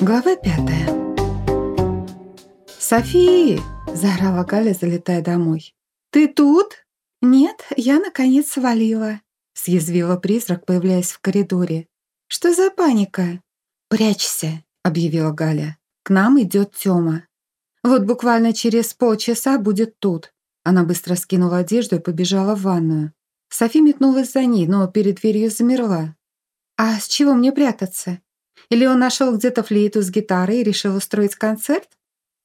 Глава пятая. «Софи!» – заорала Галя, залетая домой. «Ты тут?» «Нет, я наконец свалила», – съязвила призрак, появляясь в коридоре. «Что за паника?» «Прячься», – объявила Галя. «К нам идет Тёма. Вот буквально через полчаса будет тут». Она быстро скинула одежду и побежала в ванную. Софи метнулась за ней, но перед дверью замерла. «А с чего мне прятаться? Или он нашел где-то флейту с гитарой и решил устроить концерт?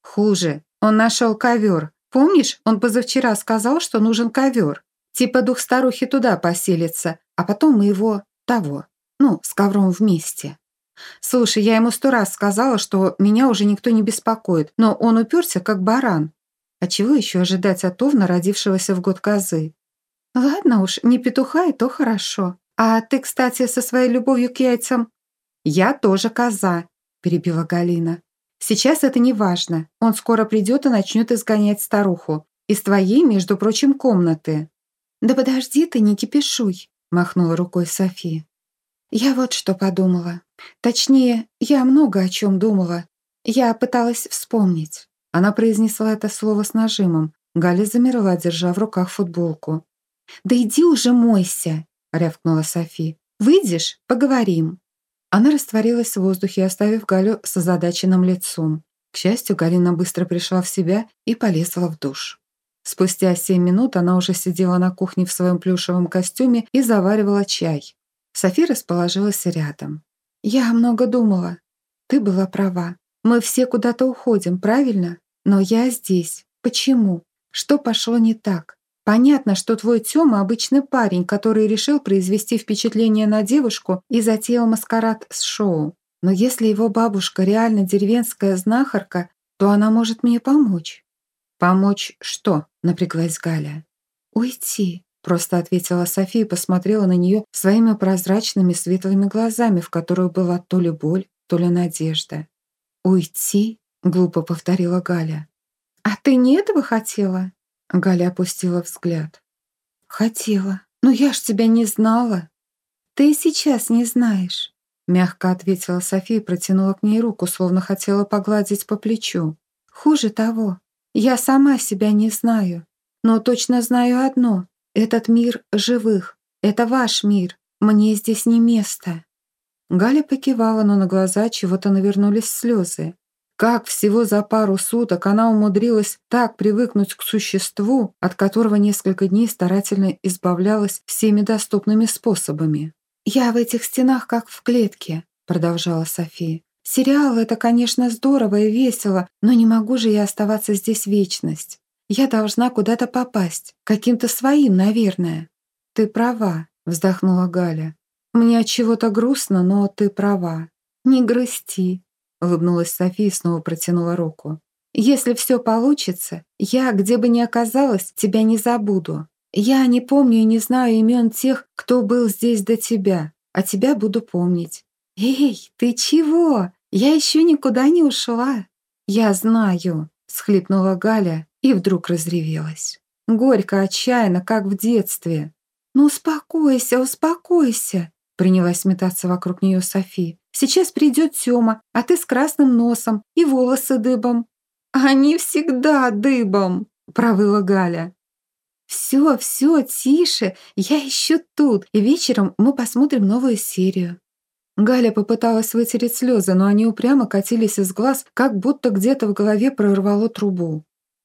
Хуже, он нашел ковер. Помнишь, он позавчера сказал, что нужен ковер. Типа дух старухи туда поселится, а потом мы его того. Ну, с ковром вместе. Слушай, я ему сто раз сказала, что меня уже никто не беспокоит, но он уперся, как баран. А чего еще ожидать от Овна, родившегося в год козы? Ладно уж, не петуха, и то хорошо. А ты, кстати, со своей любовью к яйцам «Я тоже коза», – перебила Галина. «Сейчас это не важно. Он скоро придет и начнет изгонять старуху. Из твоей, между прочим, комнаты». «Да подожди ты, не кипишуй», – махнула рукой София. «Я вот что подумала. Точнее, я много о чем думала. Я пыталась вспомнить». Она произнесла это слово с нажимом. Галя замерла, держа в руках футболку. «Да иди уже мойся», – рявкнула Софи. «Выйдешь? Поговорим». Она растворилась в воздухе, оставив Галю с озадаченным лицом. К счастью, Галина быстро пришла в себя и полезла в душ. Спустя семь минут она уже сидела на кухне в своем плюшевом костюме и заваривала чай. Софи расположилась рядом. «Я много думала. Ты была права. Мы все куда-то уходим, правильно? Но я здесь. Почему? Что пошло не так? Понятно, что твой Тёма обычный парень, который решил произвести впечатление на девушку и затеял маскарад с шоу. Но если его бабушка реально деревенская знахарка, то она может мне помочь. «Помочь что?» – напряглась Галя. «Уйти», – просто ответила София и посмотрела на нее своими прозрачными светлыми глазами, в которых была то ли боль, то ли надежда. «Уйти?» – глупо повторила Галя. «А ты не этого хотела?» Галя опустила взгляд. «Хотела, но я ж тебя не знала». «Ты сейчас не знаешь», — мягко ответила София и протянула к ней руку, словно хотела погладить по плечу. «Хуже того, я сама себя не знаю, но точно знаю одно. Этот мир живых, это ваш мир, мне здесь не место». Галя покивала, но на глаза чего-то навернулись слезы. Как всего за пару суток она умудрилась так привыкнуть к существу, от которого несколько дней старательно избавлялась всеми доступными способами. «Я в этих стенах как в клетке», — продолжала София. «Сериал — это, конечно, здорово и весело, но не могу же я оставаться здесь вечность. Я должна куда-то попасть, каким-то своим, наверное». «Ты права», — вздохнула Галя. «Мне от чего-то грустно, но ты права. Не грусти, улыбнулась София и снова протянула руку. «Если все получится, я, где бы ни оказалась, тебя не забуду. Я не помню и не знаю имен тех, кто был здесь до тебя, а тебя буду помнить. Эй, ты чего? Я еще никуда не ушла». «Я знаю», — схлипнула Галя и вдруг разревелась. Горько, отчаянно, как в детстве. «Ну успокойся, успокойся», — принялась метаться вокруг нее София. Сейчас придет Тёма, а ты с красным носом и волосы дыбом». «Они всегда дыбом», — провыла Галя. «Все, все, тише, я еще тут, и вечером мы посмотрим новую серию». Галя попыталась вытереть слезы, но они упрямо катились из глаз, как будто где-то в голове прорвало трубу.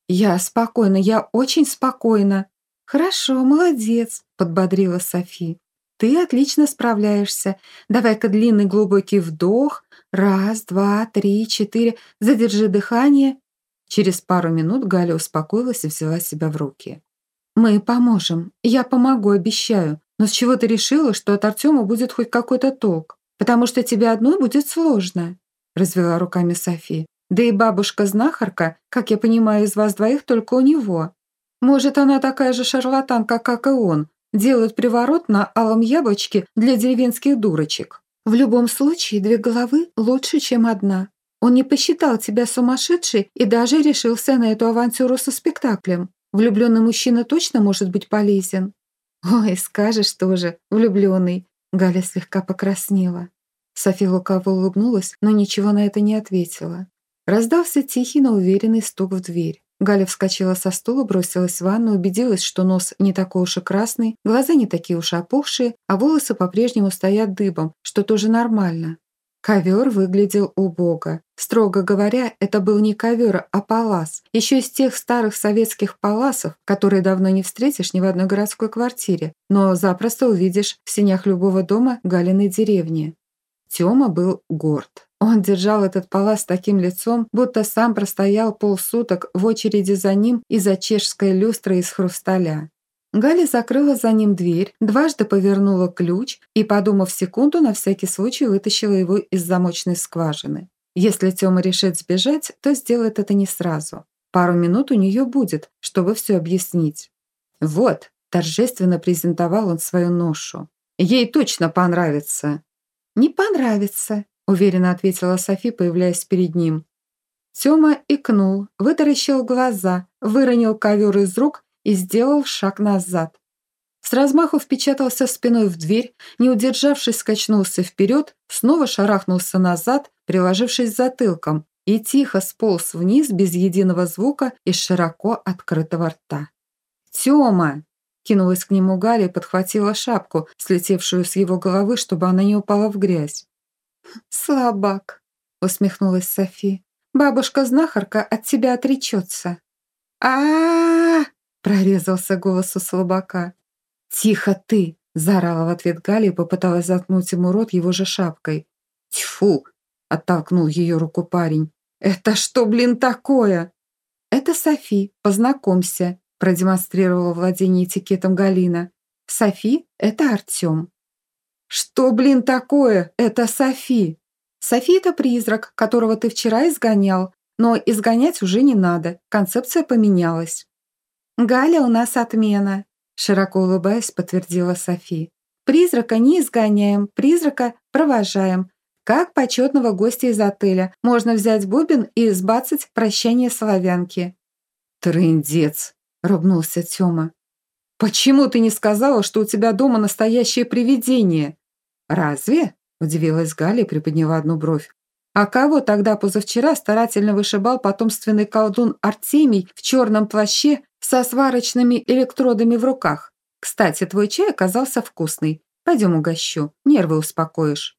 «Я спокойна, я очень спокойна». «Хорошо, молодец», — подбодрила Софи. Ты отлично справляешься. Давай-ка длинный глубокий вдох. Раз, два, три, четыре. Задержи дыхание. Через пару минут Галя успокоилась и взяла себя в руки. «Мы поможем. Я помогу, обещаю. Но с чего ты решила, что от Артема будет хоть какой-то толк? Потому что тебе одной будет сложно», – развела руками София. «Да и бабушка-знахарка, как я понимаю, из вас двоих только у него. Может, она такая же шарлатанка, как и он, делают приворот на алом яблочке для деревенских дурочек. В любом случае, две головы лучше, чем одна. Он не посчитал тебя сумасшедшей и даже решился на эту авантюру со спектаклем. Влюбленный мужчина точно может быть полезен. Ой, скажешь тоже, влюбленный. Галя слегка покраснела. София лукаво улыбнулась, но ничего на это не ответила. Раздался тихий, но уверенный стук в дверь. Галя вскочила со стула, бросилась в ванну, убедилась, что нос не такой уж и красный, глаза не такие уж опухшие, а волосы по-прежнему стоят дыбом, что тоже нормально. Ковер выглядел убого. Строго говоря, это был не ковер, а палас. Еще из тех старых советских паласов, которые давно не встретишь ни в одной городской квартире, но запросто увидишь в сенях любого дома Галиной деревни. Тёма был горд. Он держал этот палас таким лицом, будто сам простоял полсуток в очереди за ним и за чешской люстрой из хрусталя. Галя закрыла за ним дверь, дважды повернула ключ и, подумав секунду, на всякий случай вытащила его из замочной скважины. Если Тёма решит сбежать, то сделает это не сразу. Пару минут у нее будет, чтобы все объяснить. «Вот», – торжественно презентовал он свою ношу. «Ей точно понравится». «Не понравится», – уверенно ответила Софи, появляясь перед ним. Тёма икнул, вытаращил глаза, выронил ковер из рук и сделал шаг назад. С размаху впечатался спиной в дверь, не удержавшись, скачнулся вперед, снова шарахнулся назад, приложившись затылком, и тихо сполз вниз без единого звука из широко открытого рта. «Тёма!» Кинулась к нему Галя и подхватила шапку, слетевшую с его головы, чтобы она не упала в грязь. «Слабак!» — усмехнулась Софи. «Бабушка-знахарка от тебя отречется». а, -а, -а прорезался голос у слабака. «Тихо ты!» – заорала в ответ Галя и попыталась заткнуть ему рот его же шапкой. «Тьфу!» – оттолкнул ее руку парень. «Это что, блин, такое?» «Это Софи, познакомься», – продемонстрировала владение этикетом Галина. «Софи – это Артем». «Что, блин, такое? Это Софи!» «Софи – это призрак, которого ты вчера изгонял, но изгонять уже не надо, концепция поменялась». «Галя у нас отмена», – широко улыбаясь, подтвердила Софи. «Призрака не изгоняем, призрака провожаем. Как почетного гостя из отеля. Можно взять бубен и сбацать прощание славянки». «Трындец», – ругнулся Тёма. «Почему ты не сказала, что у тебя дома настоящее привидение?» «Разве?» – удивилась Галя и приподняла одну бровь. А кого тогда позавчера старательно вышибал потомственный колдун Артемий в черном плаще со сварочными электродами в руках? Кстати, твой чай оказался вкусный. Пойдем угощу, нервы успокоишь».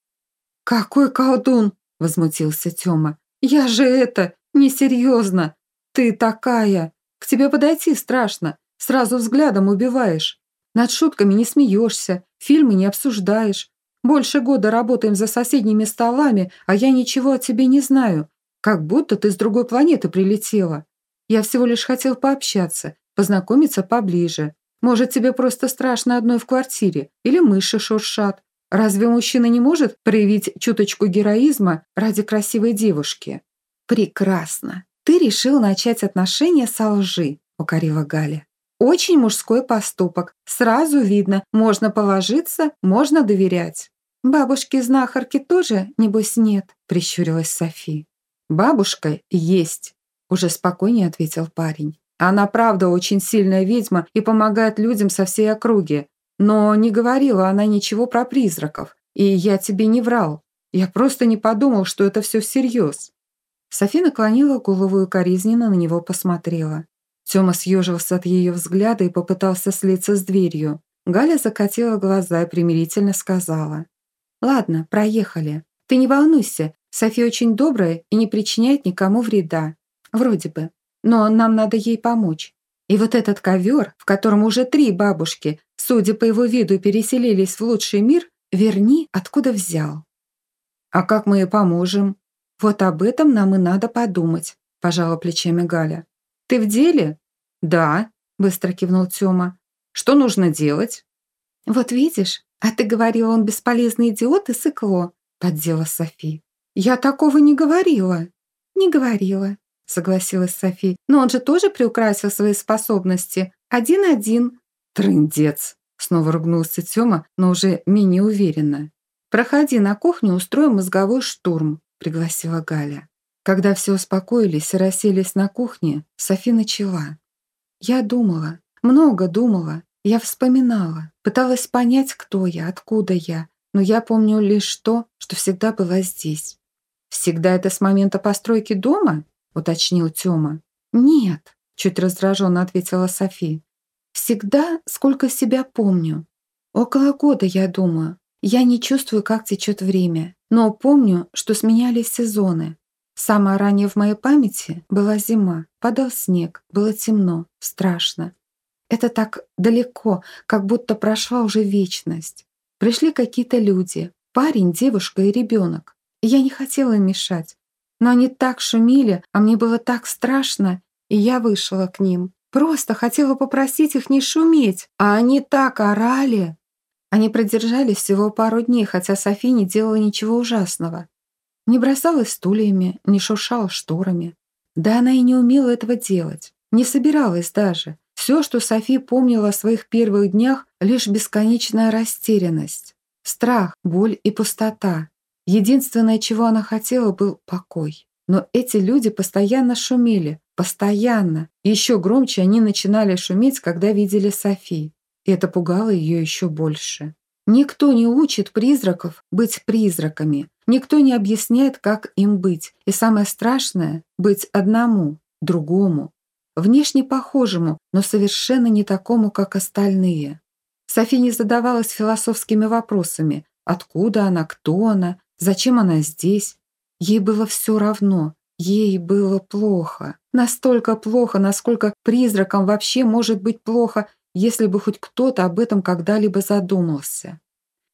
«Какой колдун?» – возмутился Тёма. «Я же это, несерьезно. Ты такая. К тебе подойти страшно. Сразу взглядом убиваешь. Над шутками не смеешься, фильмы не обсуждаешь. Больше года работаем за соседними столами, а я ничего о тебе не знаю. Как будто ты с другой планеты прилетела. Я всего лишь хотел пообщаться, познакомиться поближе. Может, тебе просто страшно одной в квартире? Или мыши шуршат? Разве мужчина не может проявить чуточку героизма ради красивой девушки? Прекрасно. Ты решил начать отношения со лжи, укорила Галя. Очень мужской поступок. Сразу видно, можно положиться, можно доверять. «Бабушки-знахарки тоже, небось, нет?» – прищурилась Софи. «Бабушка есть», – уже спокойнее ответил парень. «Она правда очень сильная ведьма и помогает людям со всей округи. Но не говорила она ничего про призраков. И я тебе не врал. Я просто не подумал, что это все всерьез». Софи наклонила голову и коризненно на него посмотрела. Тёма съежился от ее взгляда и попытался слиться с дверью. Галя закатила глаза и примирительно сказала. «Ладно, проехали. Ты не волнуйся, София очень добрая и не причиняет никому вреда. Вроде бы. Но нам надо ей помочь. И вот этот ковер, в котором уже три бабушки, судя по его виду, переселились в лучший мир, верни, откуда взял». «А как мы ей поможем?» «Вот об этом нам и надо подумать», – пожала плечами Галя. «Ты в деле?» «Да», – быстро кивнул Тёма. «Что нужно делать?» «Вот видишь, а ты говорила, он бесполезный идиот и сыкло», – поддела Софи. «Я такого не говорила». «Не говорила», – согласилась Софи. «Но он же тоже приукрасил свои способности. Один-один». «Трындец», – снова ругнулся Тёма, но уже менее уверенно. «Проходи на кухню, устроим мозговой штурм», – пригласила Галя. Когда все успокоились и расселись на кухне, Софи начала. «Я думала, много думала. Я вспоминала, пыталась понять, кто я, откуда я. но я помню лишь то, что всегда была здесь. «Всегда это с момента постройки дома?» – уточнил Тёма. «Нет», – чуть раздраженно ответила Софи. «Всегда, сколько себя помню. Около года, я думаю. Я не чувствую, как течет время, но помню, что сменялись сезоны. Самое раннее в моей памяти была зима, падал снег, было темно, страшно. Это так далеко, как будто прошла уже вечность. Пришли какие-то люди, парень, девушка и ребенок. Я не хотела им мешать, но они так шумели, а мне было так страшно, и я вышла к ним. Просто хотела попросить их не шуметь, а они так орали. Они продержались всего пару дней, хотя Софи не делала ничего ужасного. Не бросалась стульями, не шуршала шторами. Да она и не умела этого делать. Не собиралась даже. Все, что Софи помнила о своих первых днях, лишь бесконечная растерянность. Страх, боль и пустота. Единственное, чего она хотела, был покой. Но эти люди постоянно шумели, постоянно. Еще громче они начинали шуметь, когда видели Софи. И это пугало ее еще больше. Никто не учит призраков быть призраками. Никто не объясняет, как им быть. И самое страшное – быть одному, другому. Внешне похожему, но совершенно не такому, как остальные. Софи не задавалась философскими вопросами. Откуда она, кто она, Зачем она здесь? Ей было все равно. Ей было плохо. Настолько плохо, насколько призракам вообще может быть плохо, если бы хоть кто-то об этом когда-либо задумался.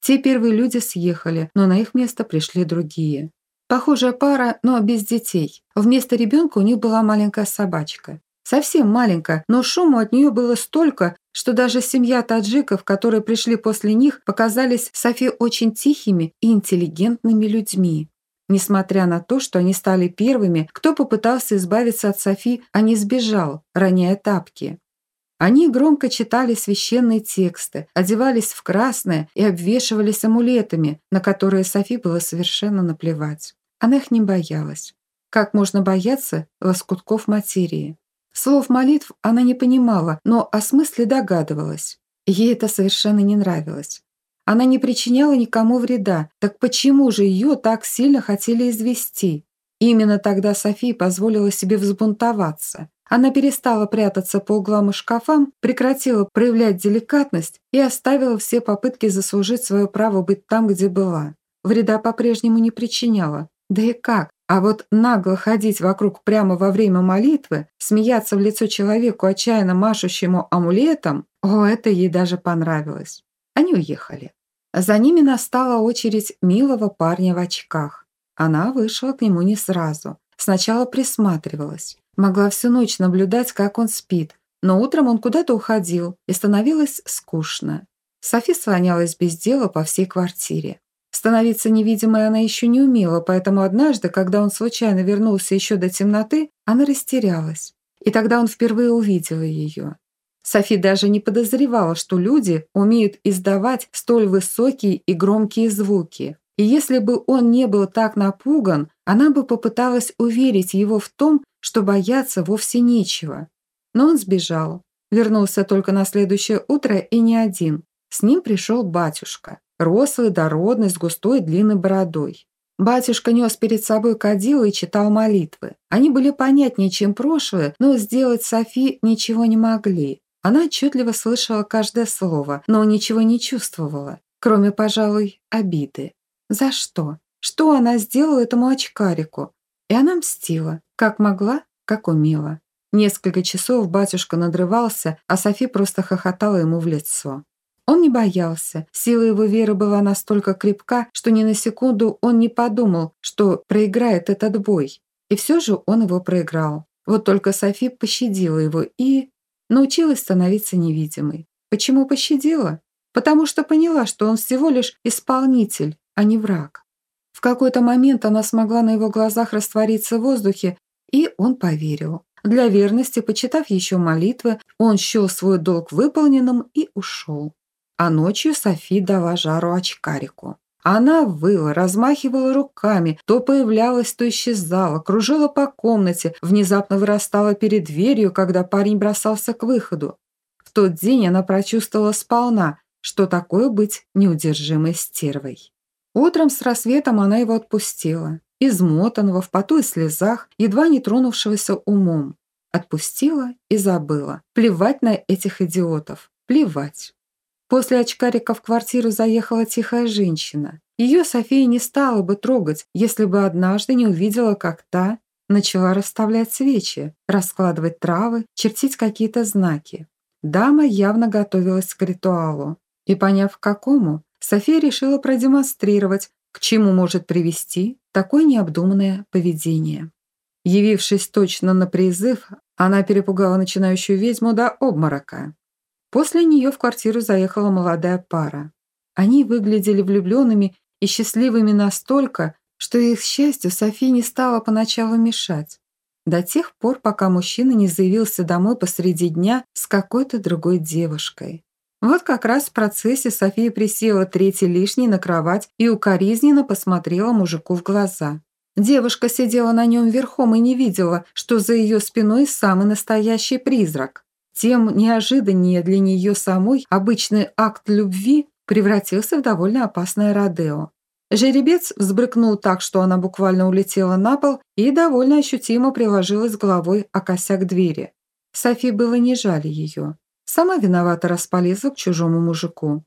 Те первые люди съехали, но на их место пришли другие. Похожая пара, но без детей. Вместо ребенка у них была маленькая собачка. Совсем маленькая, но шуму от нее было столько, что даже семья таджиков, которые пришли после них, показались Софи очень тихими и интеллигентными людьми. Несмотря на то, что они стали первыми, кто попытался избавиться от Софи, а не сбежал, роняя тапки. Они громко читали священные тексты, одевались в красное и обвешивались амулетами, на которые Софи было совершенно наплевать. Она их не боялась. Как можно бояться лоскутков материи? Слов молитв она не понимала, но о смысле догадывалась. Ей это совершенно не нравилось. Она не причиняла никому вреда, так почему же ее так сильно хотели извести? Именно тогда София позволила себе взбунтоваться. Она перестала прятаться по углам и шкафам, прекратила проявлять деликатность и оставила все попытки заслужить свое право быть там, где была. Вреда по-прежнему не причиняла. Да и как? А вот нагло ходить вокруг прямо во время молитвы, смеяться в лицо человеку, отчаянно машущему амулетом, о, это ей даже понравилось. Они уехали. За ними настала очередь милого парня в очках. Она вышла к нему не сразу. Сначала присматривалась. Могла всю ночь наблюдать, как он спит, но утром он куда-то уходил, и становилось скучно. Софи слонялась без дела по всей квартире. Становиться невидимой она еще не умела, поэтому однажды, когда он случайно вернулся еще до темноты, она растерялась. И тогда он впервые увидел ее. Софи даже не подозревала, что люди умеют издавать столь высокие и громкие звуки. И если бы он не был так напуган, она бы попыталась уверить его в том, что бояться вовсе нечего. Но он сбежал. Вернулся только на следующее утро и не один. С ним пришел батюшка. Рослый, дородный, с густой длинной бородой. Батюшка нес перед собой кадило и читал молитвы. Они были понятнее, чем прошлые, но сделать Софи ничего не могли. Она отчетливо слышала каждое слово, но ничего не чувствовала, кроме, пожалуй, обиды. За что? Что она сделала этому очкарику? И она мстила, как могла, как умела. Несколько часов батюшка надрывался, а Софи просто хохотала ему в лицо. Он не боялся. Сила его веры была настолько крепка, что ни на секунду он не подумал, что проиграет этот бой. И все же он его проиграл. Вот только Софи пощадила его и... научилась становиться невидимой. Почему пощадила? Потому что поняла, что он всего лишь исполнитель, а не враг. В какой-то момент она смогла на его глазах раствориться в воздухе, и он поверил. Для верности, почитав еще молитвы, он счел свой долг выполненным и ушел. А ночью Софи дала жару очкарику. Она выла, размахивала руками, то появлялась, то исчезала, кружила по комнате, внезапно вырастала перед дверью, когда парень бросался к выходу. В тот день она прочувствовала сполна, что такое быть неудержимой стервой. Утром с рассветом она его отпустила, измотанного, в поту и слезах, едва не тронувшегося умом. Отпустила и забыла. Плевать на этих идиотов. Плевать. После очкарика в квартиру заехала тихая женщина. Ее София не стала бы трогать, если бы однажды не увидела, как та начала расставлять свечи, раскладывать травы, чертить какие-то знаки. Дама явно готовилась к ритуалу. И поняв, к какому, София решила продемонстрировать, к чему может привести такое необдуманное поведение. Явившись точно на призыв, она перепугала начинающую ведьму до обморока. После нее в квартиру заехала молодая пара. Они выглядели влюбленными и счастливыми настолько, что их счастью София не стала поначалу мешать. До тех пор, пока мужчина не заявился домой посреди дня с какой-то другой девушкой. Вот как раз в процессе София присела третий лишний на кровать и укоризненно посмотрела мужику в глаза. Девушка сидела на нем верхом и не видела, что за ее спиной самый настоящий призрак. Тем неожиданнее для нее самой обычный акт любви превратился в довольно опасное родео. Жеребец взбрыкнул так, что она буквально улетела на пол и довольно ощутимо приложилась головой о косяк двери. Софи было не жаль ее. Сама виновата располезла к чужому мужику.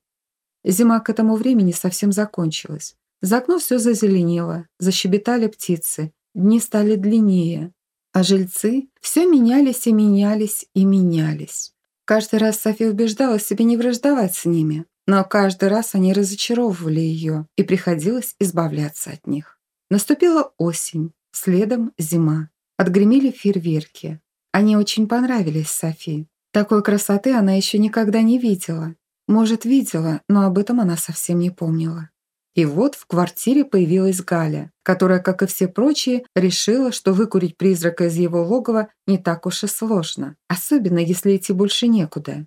Зима к этому времени совсем закончилась. За окно все зазеленело, защебетали птицы, дни стали длиннее, а жильцы все менялись и менялись и менялись. Каждый раз София убеждала себя не враждовать с ними, но каждый раз они разочаровывали ее, и приходилось избавляться от них. Наступила осень, следом зима. Отгремели фейерверки. Они очень понравились Софии. Такой красоты она еще никогда не видела. Может, видела, но об этом она совсем не помнила. И вот в квартире появилась Галя, которая, как и все прочие, решила, что выкурить призрака из его логова не так уж и сложно, особенно если идти больше некуда.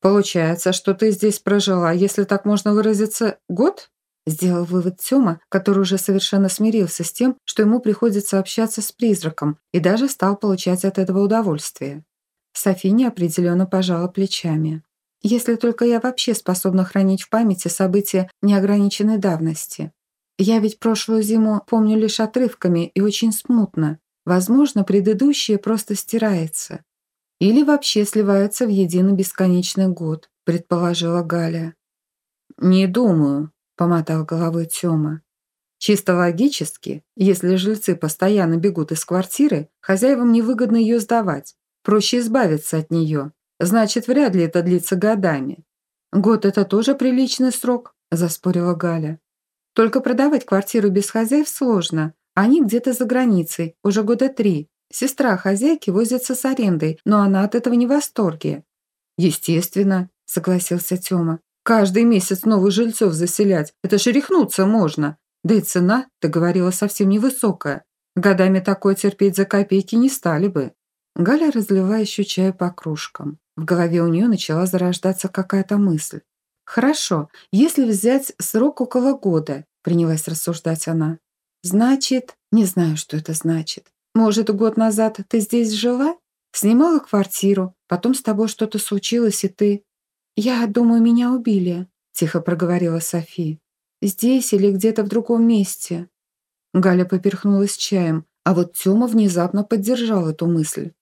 «Получается, что ты здесь прожила, если так можно выразиться, год?» Сделал вывод Тёма, который уже совершенно смирился с тем, что ему приходится общаться с призраком и даже стал получать от этого удовольствие. София неопределенно пожала плечами. «Если только я вообще способна хранить в памяти события неограниченной давности. Я ведь прошлую зиму помню лишь отрывками и очень смутно. Возможно, предыдущее просто стирается. Или вообще сливаются в единый бесконечный год, предположила Галя. «Не думаю», – помотал головой Тёма. Чисто логически, если жильцы постоянно бегут из квартиры, хозяевам невыгодно ее сдавать. Проще избавиться от нее. Значит, вряд ли это длится годами. Год – это тоже приличный срок, заспорила Галя. Только продавать квартиру без хозяев сложно. Они где-то за границей, уже года три. Сестра хозяйки возится с арендой, но она от этого не в восторге. «Естественно», – согласился Тёма. «Каждый месяц новых жильцов заселять. Это же рехнуться можно. Да и цена, ты говорила, совсем невысокая. Годами такое терпеть за копейки не стали бы». Галя разлила еще чай по кружкам. В голове у нее начала зарождаться какая-то мысль. «Хорошо, если взять срок около года», – принялась рассуждать она. «Значит, не знаю, что это значит. Может, год назад ты здесь жила? Снимала квартиру, потом с тобой что-то случилось, и ты... Я думаю, меня убили, тихо проговорила Софи. Здесь или где-то в другом месте. Галя поперхнулась чаем, а вот Тёма внезапно поддержал эту мысль.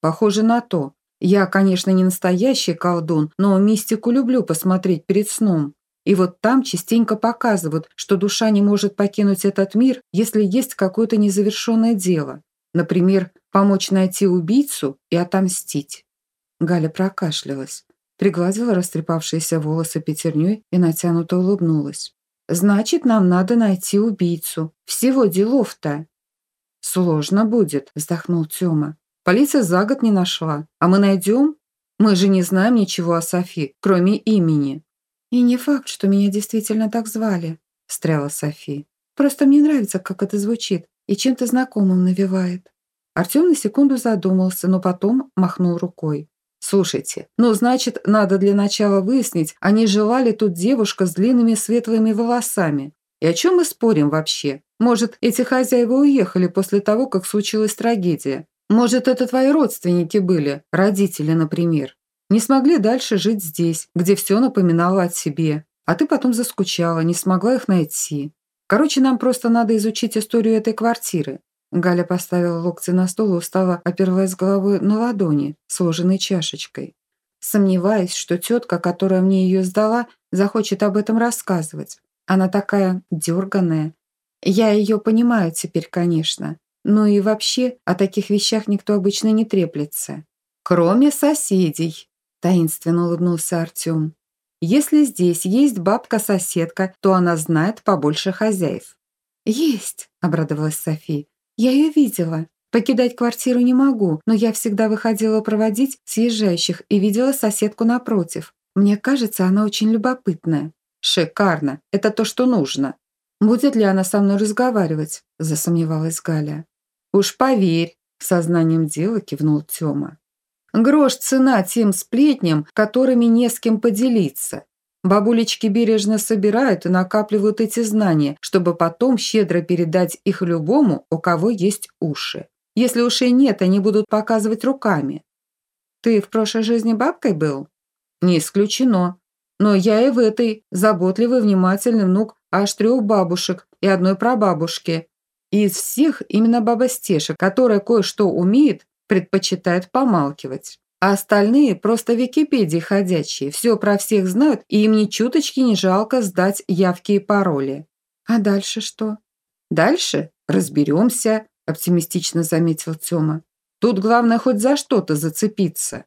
Похоже на то. Я, конечно, не настоящий колдун, но мистику люблю посмотреть перед сном. И вот там частенько показывают, что душа не может покинуть этот мир, если есть какое-то незавершенное дело. Например, помочь найти убийцу и отомстить. Галя прокашлялась, пригладила растрепавшиеся волосы пятерней и натянуто улыбнулась. «Значит, нам надо найти убийцу. Всего делов-то». «Сложно будет», – вздохнул Тёма. «Полиция за год не нашла. А мы найдем? Мы же не знаем ничего о Софи, кроме имени». «И не факт, что меня действительно так звали», – встряла Софи. «Просто мне нравится, как это звучит и чем-то знакомым навевает. Артем на секунду задумался, но потом махнул рукой. «Слушайте, ну, значит, надо для начала выяснить, а не жила ли тут девушка с длинными светлыми волосами. И о чем мы спорим вообще? Может, эти хозяева уехали после того, как случилась трагедия? Может, это твои родственники были, родители, например?» Не смогли дальше жить здесь, где все напоминало о себе. А ты потом заскучала, не смогла их найти. Короче, нам просто надо изучить историю этой квартиры. Галя поставила локти на стол и устала, оперлась головой на ладони, сложенной чашечкой. Сомневаюсь, что тетка, которая мне ее сдала, захочет об этом рассказывать. Она такая дерганая. Я ее понимаю теперь, конечно. Ну и вообще, о таких вещах никто обычно не треплется. Кроме соседей, таинственно улыбнулся Артем. Если здесь есть бабка-соседка, то она знает побольше хозяев. «Есть», — обрадовалась София. «Я ее видела. Покидать квартиру не могу, но я всегда выходила проводить съезжающих и видела соседку напротив. Мне кажется, она очень любопытная». «Шикарно! Это то, что нужно!» «Будет ли она со мной разговаривать?» – засомневалась Галя. «Уж поверь!» – сознанием дела кивнул Тёма. «Грош цена тем сплетням, которыми не с кем поделиться. Бабулечки бережно собирают и накапливают эти знания, чтобы потом щедро передать их любому, у кого есть уши. Если ушей нет, они будут показывать руками. Ты в прошлой жизни бабкой был? Не исключено. Но я и в этой заботливый, внимательный внук аж трех бабушек и одной прабабушки. И из всех именно баба Стеша, которая кое-что умеет, предпочитает помалкивать. А остальные просто Википедии ходячие, все про всех знают, и им ни чуточки не жалко сдать явки и пароли. А дальше что? Дальше разберемся, оптимистично заметил Тёма. Тут главное хоть за что-то зацепиться.